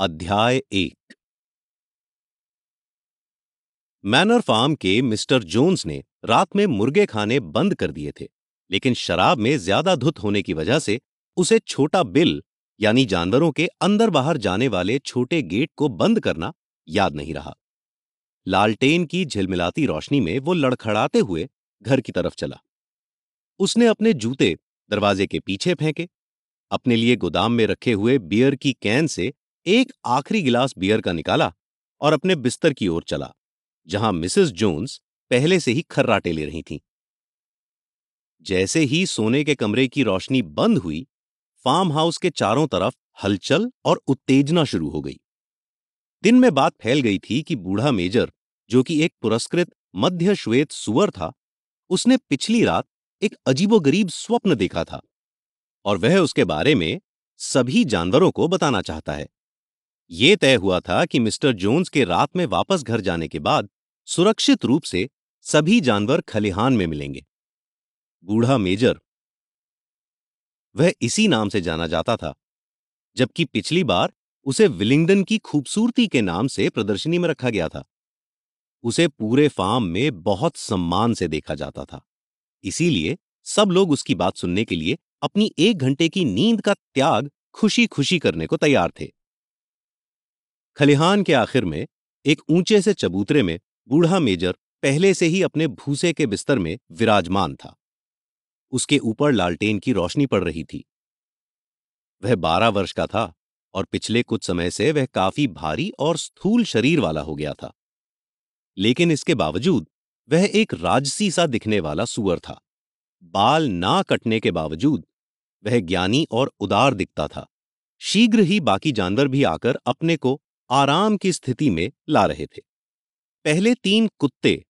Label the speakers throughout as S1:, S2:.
S1: अध्याय एक। Manor Farm के मिस्टर जोन्स ने रात में मुर्गे खाने बंद कर दिए थे, लेकिन शराब में ज़्यादा धुत होने की वजह से उसे छोटा बिल, यानी जानवरों के अंदर बाहर जाने वाले छोटे गेट को बंद करना याद नहीं रहा। लालटेन की झिलमिलाती रोशनी में वो लड़खड़ाते हुए घर की तरफ़ चला। उसने अपने जूते दरवाजे के पीछे फेंके, अपने लिए गोदाम में रखे हुए बियर की कैन से एक आखिरी गिलास बियर का निकाला और अपने बिस्तर की ओर चला, जहाँ मिसेस जोन्स पहले से ही खर्राटे ले रही थीं। जैसे ही सोने के कमरे की रोशनी बंद हुई, फार्म हाउस के चारों तरफ़ हलचल और उत्तेजना शुरू हो गई दिन में बात फैल गई थी कि बूढ़ा मेजर, जो कि एक पुरस्कृत मध्य श्वेत सुअर था, उसने पिछली रात एक अजीबोगरीब स्वप्न देखा था और वह उसके बारे में सभी जानवरों को बताना चाहता है ये तय हुआ था कि मिस्टर जोन्स के रात में वापस घर जाने के बाद सुरक्षित रूप से सभी जानवर खलिहान में मिलेंगे। बूढ़ा मेजर वह इसी नाम से जाना जाता था, जबकि पिछली बार उसे विलिंगडन की खूबसूरती के नाम से प्रदर्शनी में रखा गया था। उसे पूरे फार्म में बहुत सम्मान से देखा जाता था। इसीलिए सब लोग उसकी बात सुनने के लिए अपनी एक घंटे की नींद का त्याग खुशी खुशी करने को तैयार थे। खलिहान के आखिर में, एक ऊँचे से चबूतरे में, बूढ़ा मेजर पहले से ही अपने भूसे के बिस्तर में विराजमान था। उसके ऊपर लालटेन की रोशनी पड़ रही थी। वह बारह वर्ष का था और पिछले कुछ समय से वह काफ़ी भारी और स्थूल शरीर वाला हो गया था। लेकिन इसके बावजूद, वह एक राजसी सा दिखने वाला सुअर था। बाल ना कटने के बावजूद, वह ज्ञानी और उदार दिखता था। शीघ्र ही बाकी जानवर भी आकर अपने को आराम की स्थिति में ला रहे थे। पहले तीन कुत्ते,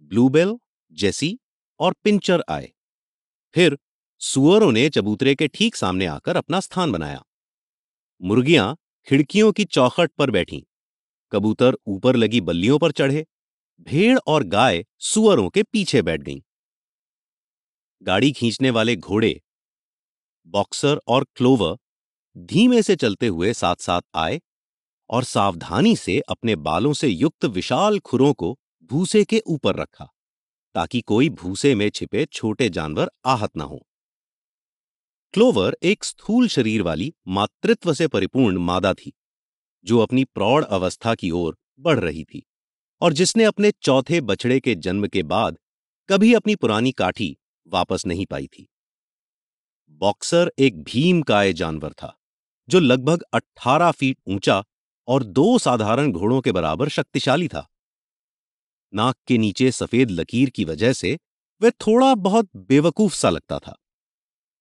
S1: ब्लूबेल, जेसी और पिंचर आए। फिर सुअरों ने चबूतरे के ठीक सामने आकर अपना स्थान बनाया। मुर्गियाँ खिड़कियों की चौखट पर बैठी, कबूतर ऊपर लगी बल्लियों पर चढ़े, भेड़ और गाय सुअरों के पीछे बैठ गईं। गाड़ी खींचने वाले घोड़े, बॉक्सर और क्लोवर धीमे से चलते हुए साथ साथ आए और सावधानी से अपने बालों से युक्त विशाल खुरों को भूसे के ऊपर रखा, ताकि कोई भूसे में छिपे छोटे जानवर आहत न हो। क्लोवर एक स्थूल शरीर वाली, मातृत्व से परिपूर्ण मादा थी, जो अपनी प्रौढ़ अवस्था की ओर बढ़ रही थी, और जिसने अपने चौथे बछड़े के जन्म के बाद कभी अपनी पुरानी काठी वापस नहीं पाई थी। बॉक्सर एक भीमकाय जानवर था, जो लगभग 18 फीट ऊँचा और दो साधारण घोड़ों के बराबर शक्तिशाली था। नाक के नीचे सफ़ेद लकीर की वजह से वह थोड़ा बहुत बेवकूफ़ सा लगता था।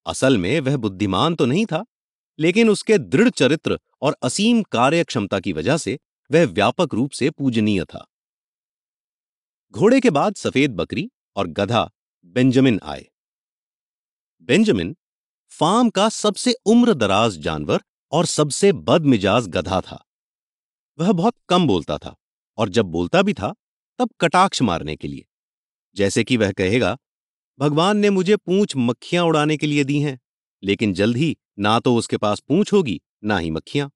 S1: असल में वह बुद्धिमान तो नहीं था, लेकिन उसके दृढ़ चरित्र और असीम कार्य क्षमता की वजह से वह व्यापक रूप से पूजनीय था। घोड़े के बाद सफ़ेद बकरी और गधा बेंजामिन आए। बेंजामिन फार्म का सबसे उम्र दराज जानवर और सबसे बदमिजाज गधा था। वह बहुत कम बोलता था और जब बोलता भी था, तब कटाक्ष मारने के लिए। जैसे कि वह कहेगा, भगवान ने मुझे पूंछ मक्खियाँ उड़ाने के लिए दी हैं, लेकिन जल्द ही ना तो उसके पास पूंछ होगी, ना ही मक्खियाँ।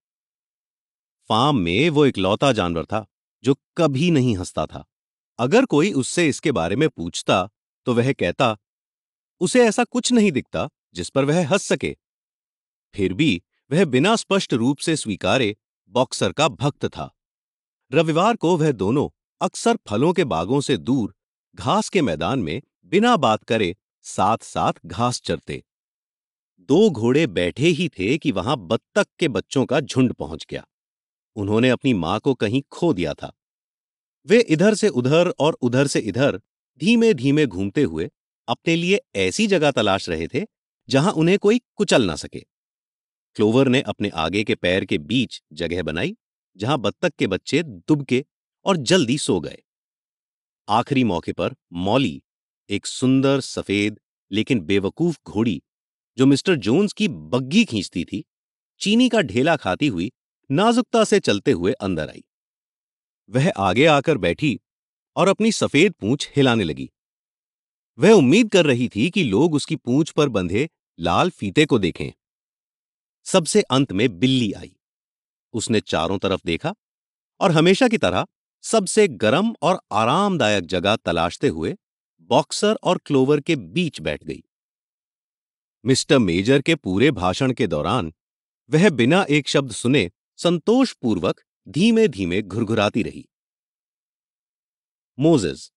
S1: फार्म में वो इकलौता जानवर था, जो कभी नहीं हंसता था। अगर कोई उससे इसके बारे में पूछता तो वह कहता, उसे ऐसा कुछ नहीं दिखता जिस पर वह हंस सके। फिर भी वह बिना स्पष्ट रूप से स्वीकारे बॉक्सर का भक्त था। रविवार को वह दोनों अक्सर फलों के बागों से दूर, घास के मैदान में बिना बात करे साथ साथ घास चरते। दो घोड़े बैठे ही थे कि वहाँ बत्तख के बच्चों का झुंड पहुँच गया। उन्होंने अपनी माँ को कहीं खो दिया था। वे इधर से उधर और उधर से इधर धीमे धीमे घूमते हुए अपने लिए ऐसी जगह तलाश रहे थे जहाँ उन्हें कोई कुचल ना सके। क्लोवर ने अपने आगे के पैर के बीच जगह बनाई, जहाँ बत्तख के बच्चे दुबके और जल्दी सो गए। आखिरी मौके पर मौली, एक सुंदर, सफ़ेद, लेकिन बेवकूफ़ घोड़ी, जो मिस्टर जोन्स की बग्गी खींचती थी, चीनी का ढेला खाती हुई नाजुकता से चलते हुए अंदर आई। वह आगे आकर बैठी और अपनी सफ़ेद पूंछ हिलाने लगी। वह उम्मीद कर रही थी कि लोग उसकी पूंछ पर बंधे लाल फीते को देखें। सबसे अंत में बिल्ली आई। उसने चारों तरफ़ देखा और हमेशा की तरह सबसे गर्म और आरामदायक जगह तलाशते हुए बॉक्सर और क्लोवर के बीच बैठ गई। मिस्टर मेजर के पूरे भाषण के दौरान वह बिना एक शब्द सुने संतोषपूर्वक धीमे धीमे घुरघुराती रही। मोजेस,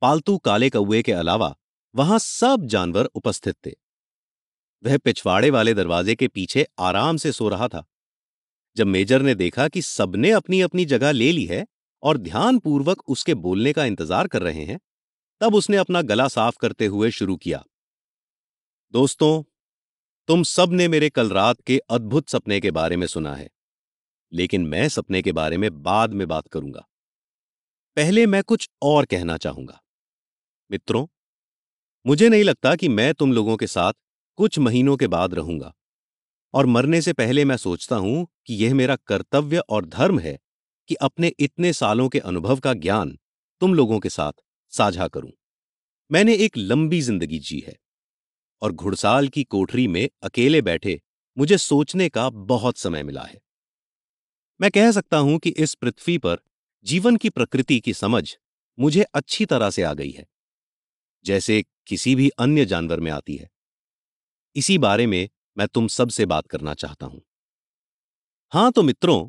S1: पालतू काले कौए के अलावा वहाँ सब जानवर उपस्थित थे। वह पिछवाड़े वाले दरवाजे के पीछे आराम से सो रहा था। जब मेजर ने देखा कि सबने अपनी अपनी जगह ले ली है और ध्यानपूर्वक उसके बोलने का इंतज़ार कर रहे हैं, तब उसने अपना गला साफ़ करते हुए शुरू किया। दोस्तों, तुम सबने मेरे कल रात के अद्भुत सपने के बारे में सुना है, लेकिन मैं सपने के बारे में बाद में बात करूँगा। पहले मैं कुछ और कहना चाहूँगा। मित्रों, मुझे नहीं लगता कि मैं तुम लोगों के साथ कुछ महीनों के बाद रहूँगा। और मरने से पहले मैं सोचता हूँ कि यह मेरा कर्तव्य और धर्म है कि अपने इतने सालों के अनुभव का ज्ञान तुम लोगों के साथ साझा करूँ। मैंने एक लंबी ज़िंदगी जी है और घुड़साल की कोठरी में अकेले बैठे मुझे सोचने का बहुत समय मिला है। मैं कह सकता हूँ कि इस पृथ्वी पर जीवन की प्रकृति की समझ मुझे अच्छी तरह से आ गई है, जैसे किसी भी अन्य जानवर में आती है। इसी बारे में मैं तुम सबसे बात करना चाहता हूँ। हाँ तो मित्रों,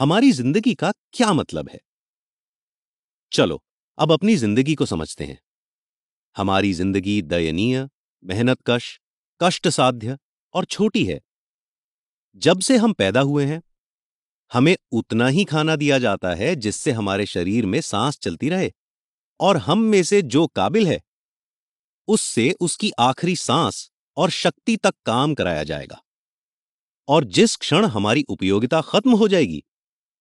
S1: हमारी ज़िंदगी का क्या मतलब है? चलो, अब अपनी ज़िंदगी को समझते हैं। हमारी ज़िंदगी दयनीय, मेहनतकश कष्ट साध्य और छोटी है। जब से हम पैदा हुए हैं, हमें उतना ही खाना दिया जाता है जिससे हमारे शरीर में सांस चलती रहे और हम में से जो काबिल है, उससे उसकी आखिरी सांस और शक्ति तक काम कराया जाएगा। और जिस क्षण हमारी उपयोगिता खत्म हो जाएगी,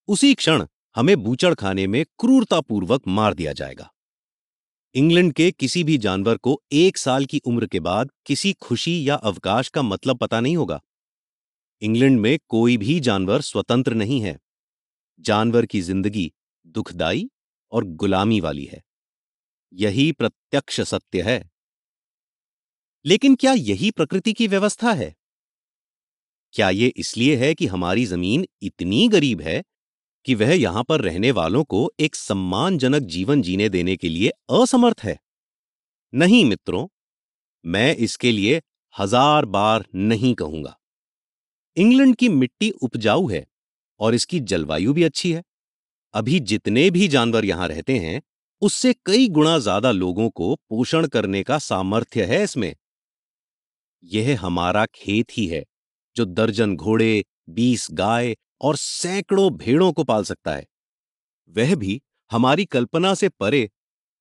S1: उसी क्षण हमें बूचड़ खाने में क्रूरतापूर्वक मार दिया जाएगा। इंग्लैंड के किसी भी जानवर को एक साल की उम्र के बाद किसी खुशी या अवकाश का मतलब पता नहीं होगा। इंग्लैंड में कोई भी जानवर स्वतंत्र नहीं है। जानवर की ज़िंदगी दुखदाई और गुलामी वाली है। यही प्रत्यक्ष सत्य है। लेकिन क्या यही प्रकृति की व्यवस्था है? क्या ये इसलिए है कि हमारी ज़मीन इतनी गरीब है कि वह यहाँ पर रहने वालों को एक सम्मानजनक जीवन जीने देने के लिए असमर्थ है? नहीं, मित्रों, मैं इसके लिए हज़ार बार नहीं कहूँगा। इंग्लैंड की मिट्टी उपजाऊ है और इसकी जलवायु भी अच्छी है। अभी जितने भी जानवर यहाँ रहते हैं, उससे कई गुणा ज़्यादा लोगों को पोषण करने का सामर्थ्य है इसमें। यह हमारा खेत ही है, जो दर्जन घोड़े, बीस गाय और सैकड़ों भेड़ों को पाल सकता है। वह भी हमारी कल्पना से परे,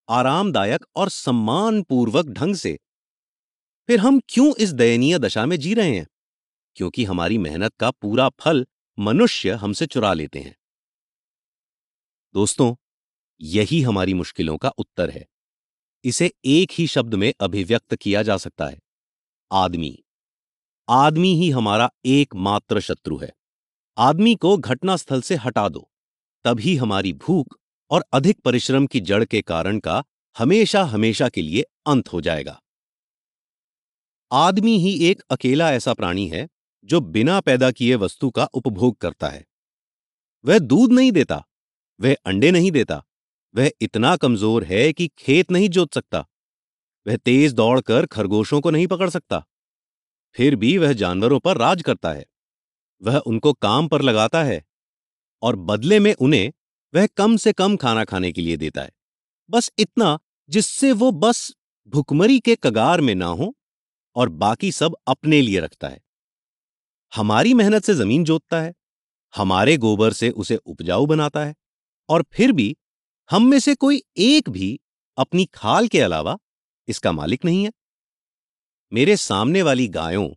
S1: आरामदायक और सम्मानपूर्वक ढंग से। फिर हम क्यों इस दयनीय दशा में जी रहे हैं? क्योंकि हमारी मेहनत का पूरा फल मनुष्य हमसे चुरा लेते हैं। दोस्तों, यही हमारी मुश्किलों का उत्तर है। इसे एक ही शब्द में अभिव्यक्त किया जा सकता है। आदमी। आदमी ही हमारा एकमात्र शत्रु है। आदमी को घटनास्थल से हटा दो। तभी हमारी भूख और अधिक परिश्रम की जड़ के कारण का हमेशा हमेशा के लिए अंत हो जाएगा। आदमी ही एक अकेला ऐसा प्राणी है जो बिना पैदा किए वस्तु का उपभोग करता है। वह दूध नहीं देता, वह अंडे नहीं देता, वह इतना कमज़ोर है कि खेत नहीं जोत सकता। वह तेज दौड़कर खरगोशों को नहीं पकड़ सकता। फिर भी वह जानवरों पर राज करता है। वह उनको काम पर लगाता है और बदले में उन्हें वह कम से कम खाना खाने के लिए देता है। बस इतना जिससे वो बस भुखमरी के कगार में ना हो और बाकी सब अपने लिए रखता है। हमारी मेहनत से ज़मीन जोतता है, हमारे गोबर से उसे उपजाऊ बनाता है और फिर भी हम में से कोई एक भी अपनी खाल के अलावा इसका मालिक नहीं है। मेरे सामने वाली गायों,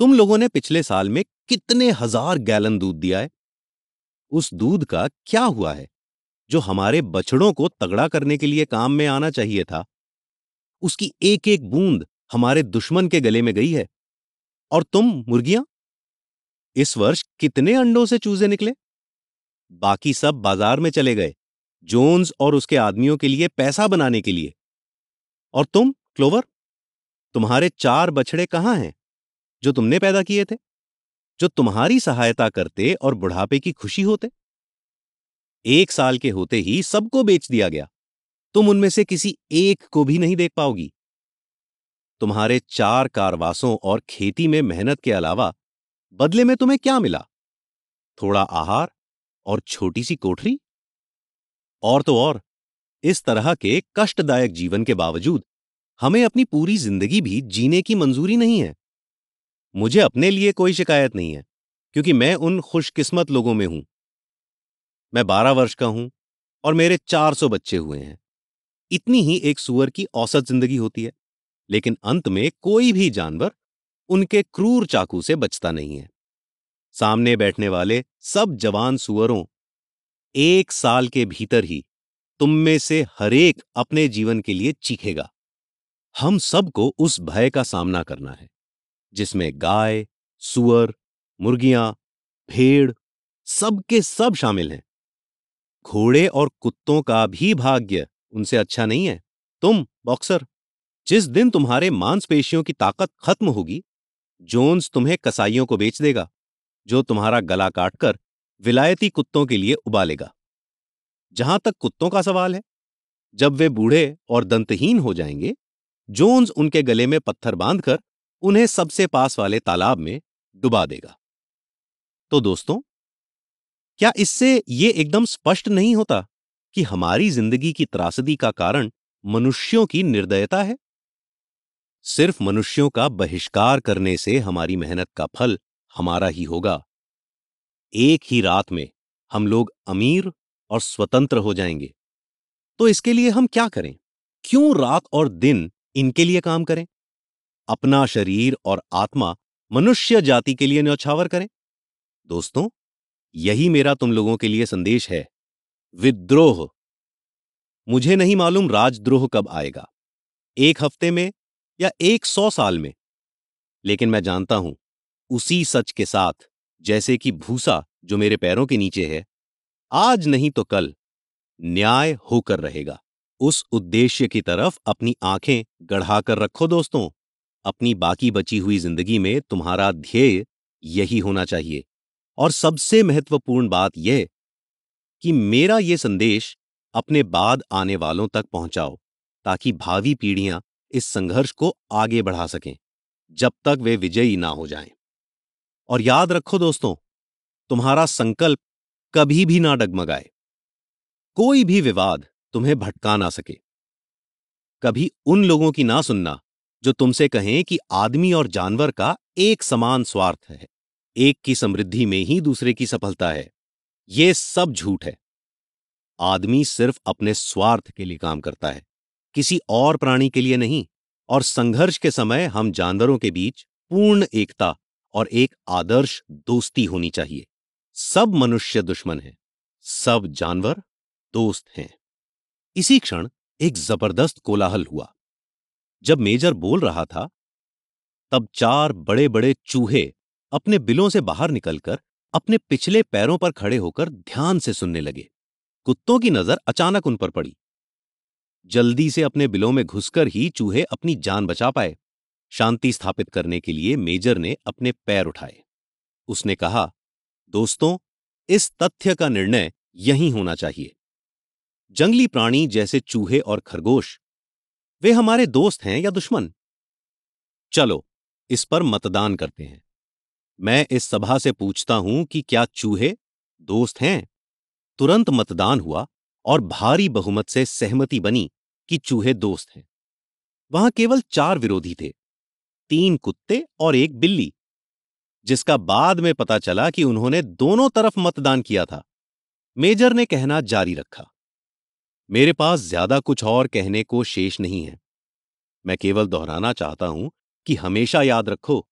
S1: तुम लोगों ने पिछले साल में कितने हज़ार गैलन दूध दिया है? उस दूध का क्या हुआ है, जो हमारे बछड़ों को तगड़ा करने के लिए काम में आना चाहिए था? उसकी एक एक बूंद हमारे दुश्मन के गले में गई है। और तुम, मुर्गियाँ, इस वर्ष कितने अंडों से चूजे निकले? बाकी सब बाज़ार में चले गए, जोन्स और उसके आदमियों के लिए पैसा बनाने के लिए। और तुम, क्लोवर, तुम्हारे चार बछड़े कहाँ हैं, जो तुमने पैदा किए थे, जो तुम्हारी सहायता करते और बुढ़ापे की खुशी होते? एक साल के होते ही सबको बेच दिया गया। तुम उनमें से किसी एक को भी नहीं देख पाओगी। तुम्हारे चार कारवासों और खेती में मेहनत के अलावा बदले में तुम्हें क्या मिला? थोड़ा आहार और छोटी सी कोठरी? और तो और। इस तरह के कष्टदायक जीवन के बावजूद, हमें अपनी पूरी ज़िंदगी भी जीने की मंजूरी नहीं है। मुझे अपने लिए कोई शिकायत नहीं है, क्योंकि मैं उन खुशकिस्मत लोगों में हूँ। मैं बारह वर्ष का हूँ और मेरे चार सौ बच्चे हुए हैं। इतनी ही एक सुअर की औसत ज़िंदगी होती है, लेकिन अंत में कोई भी जानवर उनके क्रूर चाकू से बचता नहीं है। सामने बैठने वाले सब जवान सुअरों एक साल के भीतर ही तुम में से हरेक अपने जीवन के लिए चीखेगा। हम सबको उस भय का सामना करना है, जिसमें गाय, सुअर, मुर्गियाँ, भेड़ सबके सब शामिल हैं। घोड़े और कुत्तों का भी भाग्य उनसे अच्छा नहीं है। तुम बॉक्सर, जिस दिन तुम्हारे मांसपेशियों की ताकत खत्म होगी, जोन्स तुम्हें कसाईयों को बेच देगा, जो तुम्हारा गला काटकर विलायती कुत्तों के लिए उबालेगा। जहाँ तक कुत्तों का सवाल है। जब वे बूढ़े और दंतहीन हो जाएँगे, जोन्स उनके गले में पत्थर बांधकर उन्हें सबसे पास वाले तालाब में डुबा देगा। तो दोस्तों, क्या इससे ये एकदम स्पष्ट नहीं होता कि हमारी ज़िंदगी की त्रासदी का कारण मनुष्यों की निर्दयता है? सिर्फ़ मनुष्यों का बहिष्कार करने से हमारी मेहनत का फल हमारा ही होगा। एक ही रात में हम लोग अमीर और स्वतंत्र हो जाएँगे। तो इसके लिए हम क्या करें? क्यों रात और दिन इनके लिए काम करें? अपना शरीर और आत्मा मनुष्य जाति के लिए न्यौछावर करें। दोस्तों, यही मेरा तुम लोगों के लिए संदेश है। विद्रोह। मुझे नहीं मालूम राजद्रोह कब आएगा। एक हफ़्ते में या एक सौ साल में। लेकिन मैं जानता हूँ, उसी सच के साथ, जैसे कि भूसा जो मेरे पैरों के नीचे है आज नहीं तो कल। न्याय होकर रहेगा। उस उद्देश्य की तरफ़ अपनी आँखें गढ़ाकर रखो दोस्तों। अपनी बाकी बची हुई ज़िंदगी में तुम्हारा ध्येय यही होना चाहिए। और सबसे महत्वपूर्ण बात यह कि मेरा ये संदेश अपने बाद आने वालों तक पहुंचाओ, ताकि भावी पीढ़ियाँ इस संघर्ष को आगे बढ़ा सकें, जब तक वे विजयी ना हो जाएँ। और याद रखो दोस्तों, तुम्हारा संकल्प कभी भी ना डगमगाए। कोई भी विवाद तुम्हें भटका ना सके। कभी उन लोगों की ना सुनना जो तुमसे कहें कि आदमी और जानवर का एक समान स्वार्थ है, एक की समृद्धि में ही दूसरे की सफलता है। ये सब झूठ है। आदमी सिर्फ़ अपने स्वार्थ के लिए काम करता है, किसी और प्राणी के लिए नहीं, और संघर्ष के समय हम जानवरों के बीच पूर्ण एकता और एक आदर्श दोस्ती होनी चाहिए। सब मनुष्य दुश्मन हैं, सब जानवर दोस्त हैं। इसी क्षण एक ज़बरदस्त कोलाहल हुआ। जब मेजर बोल रहा था, तब चार बड़े बड़े चूहे अपने बिलों से बाहर निकलकर अपने पिछले पैरों पर खड़े होकर ध्यान से सुनने लगे। कुत्तों की नज़र अचानक उन पर पड़ी। जल्दी से अपने बिलों में घुसकर ही चूहे अपनी जान बचा पाए। शांति स्थापित करने के लिए मेजर ने अपने पैर उठाए। उसने कहा दोस्तों, इस तथ्य का निर्णय यही होना चाहिए। जंगली प्राणी जैसे चूहे और खरगोश, वे हमारे दोस्त हैं या दुश्मन? चलो, इस पर मतदान करते हैं। मैं इस सभा से पूछता हूँ कि क्या चूहे दोस्त हैं? तुरंत मतदान हुआ और भारी बहुमत से सहमति बनी कि चूहे दोस्त हैं। वहाँ केवल चार विरोधी थे, तीन कुत्ते और एक बिल्ली। जिसका बाद में पता चला कि उन्होंने दोनों तरफ़ मतदान किया था। मेजर ने कहना जारी रखा। मेरे पास ज़्यादा कुछ और कहने को शेष नहीं है। मैं केवल दोहराना चाहता हूँ कि हमेशा याद रखो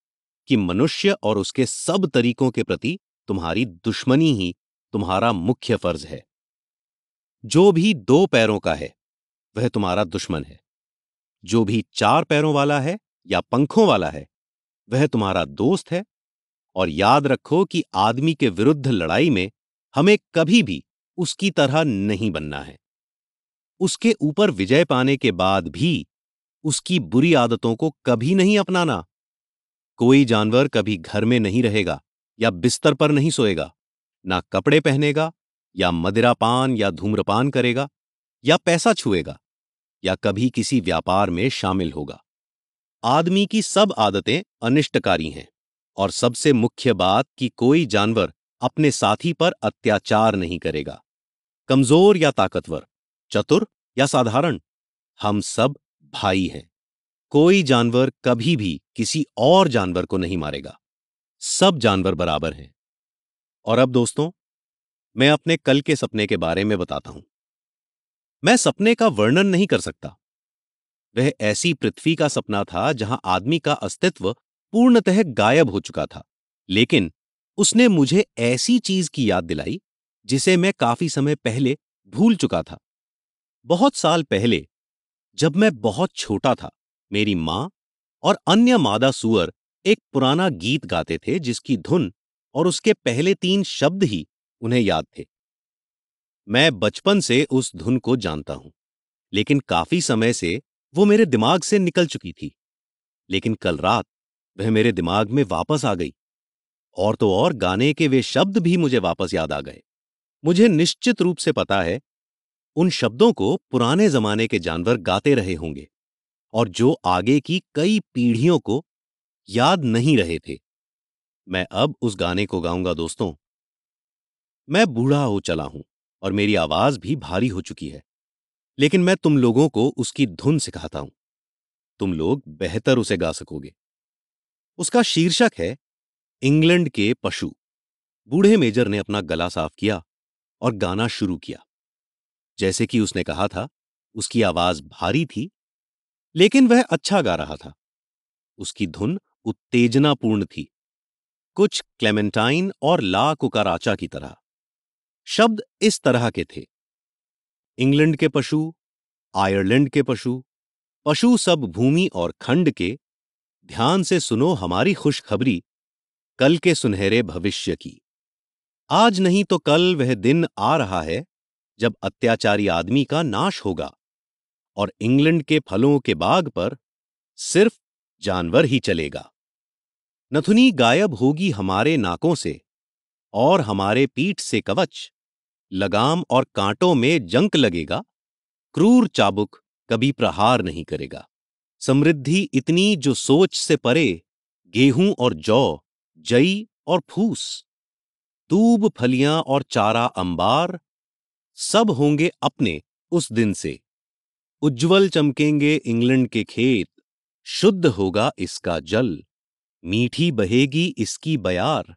S1: कि मनुष्य और उसके सब तरीकों के प्रति तुम्हारी दुश्मनी ही तुम्हारा मुख्य फ़र्ज़ है। जो भी दो पैरों का है, वह तुम्हारा दुश्मन है। जो भी चार पैरों वाला है या पंखों वाला है, वह तुम्हारा दोस्त है और याद रखो कि आदमी के विरुद्ध लड़ाई में हमें कभी भी उसकी तरह नहीं बनना है। उसके ऊपर विजय पाने के बाद भी उसकी बुरी आदतों को कभी नहीं अपनाना। कोई जानवर कभी घर में नहीं रहेगा या बिस्तर पर नहीं सोएगा, ना कपड़े पहनेगा, या मदिरापान या धूम्रपान करेगा, या पैसा छुएगा, या कभी किसी व्यापार में शामिल होगा। आदमी की सब आदतें अनिष्टकारी हैं। और सबसे मुख्य बात कि कोई जानवर अपने साथी पर अत्याचार नहीं करेगा। कमज़ोर या ताकतवर, चतुर या साधारण, हम सब भाई हैं। कोई जानवर कभी भी किसी और जानवर को नहीं मारेगा। सब जानवर बराबर हैं। और अब दोस्तों, मैं अपने कल के सपने के बारे में बताता हूँ। मैं सपने का वर्णन नहीं कर सकता। वह ऐसी पृथ्वी का सपना था जहाँ आदमी का अस्तित्व पूर्णतः गायब हो चुका था। लेकिन उसने मुझे ऐसी चीज़ की याद दिलाई, जिसे मैं काफ़ी समय पहले भूल चुका था। बहुत साल पहले, जब मैं बहुत छोटा था, मेरी माँ और अन्य मादा सुअर एक पुराना गीत गाते थे, जिसकी धुन और उसके पहले तीन शब्द ही उन्हें याद थे। मैं बचपन से उस धुन को जानता हूँ, लेकिन काफ़ी समय से वो मेरे दिमाग से निकल चुकी थी। लेकिन कल रात वह मेरे दिमाग में वापस आ गई। और तो और गाने के वे शब्द भी मुझे वापस याद आ गए। मुझे निश्चित रूप से पता है, उन शब्दों को पुराने जमाने के जानवर गाते रहे होंगे, और जो आगे की कई पीढ़ियों को याद नहीं रहे थे। मैं अब उस गाने को गाऊँगा, दोस्तों। मैं बूढ़ा हो चला हूँ, और मेरी आवाज़ भी भारी हो चुकी है। लेकिन मैं तुम लोगों को उसकी धुन सिखाता हूँ। तुम लोग बेहतर उसे गा सकोगे। उसका शीर्षक है, इंग्लैंड के पशु। बूढ़े मेजर ने अपना गला साफ़ किया और गाना शुरू किया। जैसे कि उसने कहा था, उसकी आवाज़ भारी थी, लेकिन वह अच्छा गा रहा था। उसकी धुन उत्तेजनापूर्ण थी। कुछ क्लेमेंटाइन और ला कुकाराचा की तरह। शब्द इस तरह के थे, इंग्लैंड के पशु, आयरलैंड के पशु पशु सब भूमि और खंड के ध्यान से सुनो हमारी खुशखबरी, कल के सुनहरे भविष्य की। आज नहीं तो कल वह दिन आ रहा है, जब अत्याचारी आदमी का नाश होगा, और इंग्लैंड के फलों के बाग पर सिर्फ़ जानवर ही चलेगा। नथुनी गायब होगी हमारे नाकों से, और हमारे पीठ से कवच, लगाम और कांटों में जंक लगेगा, क्रूर चाबुक कभी प्रहार नहीं करेगा। समृद्धि इतनी जो सोच से परे, गेहूँ और जौ, जई और फूस, दूब फलियाँ और चारा अंबार, सब होंगे अपने उस दिन से। उज्जवल चमकेंगे इंग्लैंड के खेत, शुद्ध होगा इसका जल, मीठी बहेगी इसकी बयार,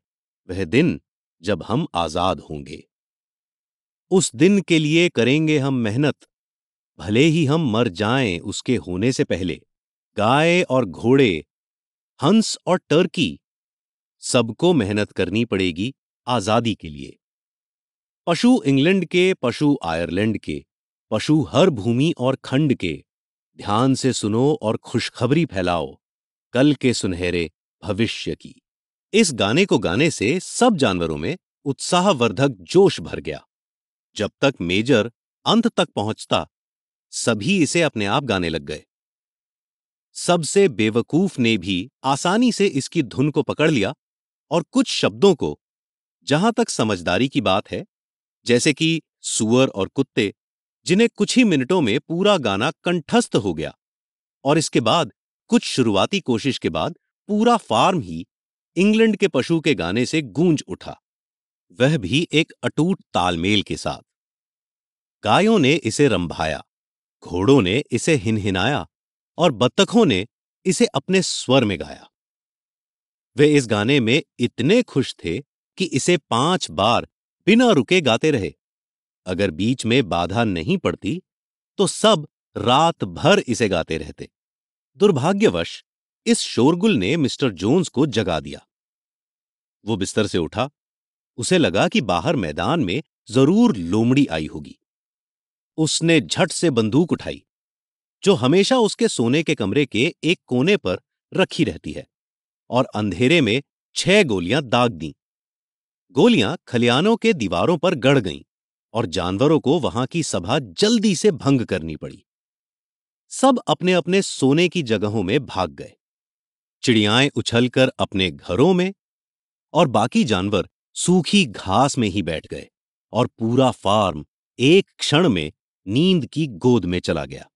S1: वह दिन जब हम आज़ाद होंगे। उस दिन के लिए करेंगे हम मेहनत, भले ही हम मर जाएँ उसके होने से पहले। गाय और घोड़े, हंस और टर्की, सबको मेहनत करनी पड़ेगी आज़ादी के लिए। पशु इंग्लैंड के, पशु आयरलैंड के, पशु हर भूमि और खंड के, ध्यान से सुनो और खुशखबरी फैलाओ, कल के सुनहरे भविष्य की। इस गाने को गाने से सब जानवरों में उत्साहवर्धक जोश भर गया। जब तक मेजर अंत तक पहुँचता, सभी इसे अपने आप गाने लग गए। सबसे बेवकूफ़ ने भी आसानी से इसकी धुन को पकड़ लिया और कुछ शब्दों को, जहाँ तक समझदारी की बात है, जैसे कि सुअर और कुत्ते, जिन्हें कुछ ही मिनटों में पूरा गाना कंठस्थ हो गया और इसके बाद कुछ शुरुआती कोशिश के बाद पूरा फार्म ही इंग्लैंड के पशु के गाने से गूंज उठा। वह भी एक अटूट तालमेल के साथ। गायों ने इसे रंभाया, घोड़ों ने इसे हिनहिनाया और बत्तखों ने इसे अपने स्वर में गाया। वे इस गाने में इतने खुश थे कि इसे पाँच बार बिना रुके गाते रहे। अगर बीच में बाधा नहीं पड़ती तो सब रात भर इसे गाते रहते। दुर्भाग्यवश, इस शोरगुल ने मिस्टर जोन्स को जगा दिया। वो बिस्तर से उठा। उसे लगा कि बाहर मैदान में ज़रूर लोमड़ी आई होगी। उसने झट से बंदूक उठाई। जो हमेशा उसके सोने के कमरे के एक कोने पर रखी रहती है और अंधेरे में छह गोलियाँ दाग दी। गोलियाँ खलियानों के दीवारों पर गड़ गईं और जानवरों को वहाँ की सभा जल्दी से भंग करनी पड़ी। सब अपने अपने सोने की जगहों में भाग गए। चिड़ियाएँ उछलकर अपने घरों में और बाकी जानवर सूखी घास में ही बैठ गए और पूरा फार्म एक क्षण में नींद की गोद में चला गया।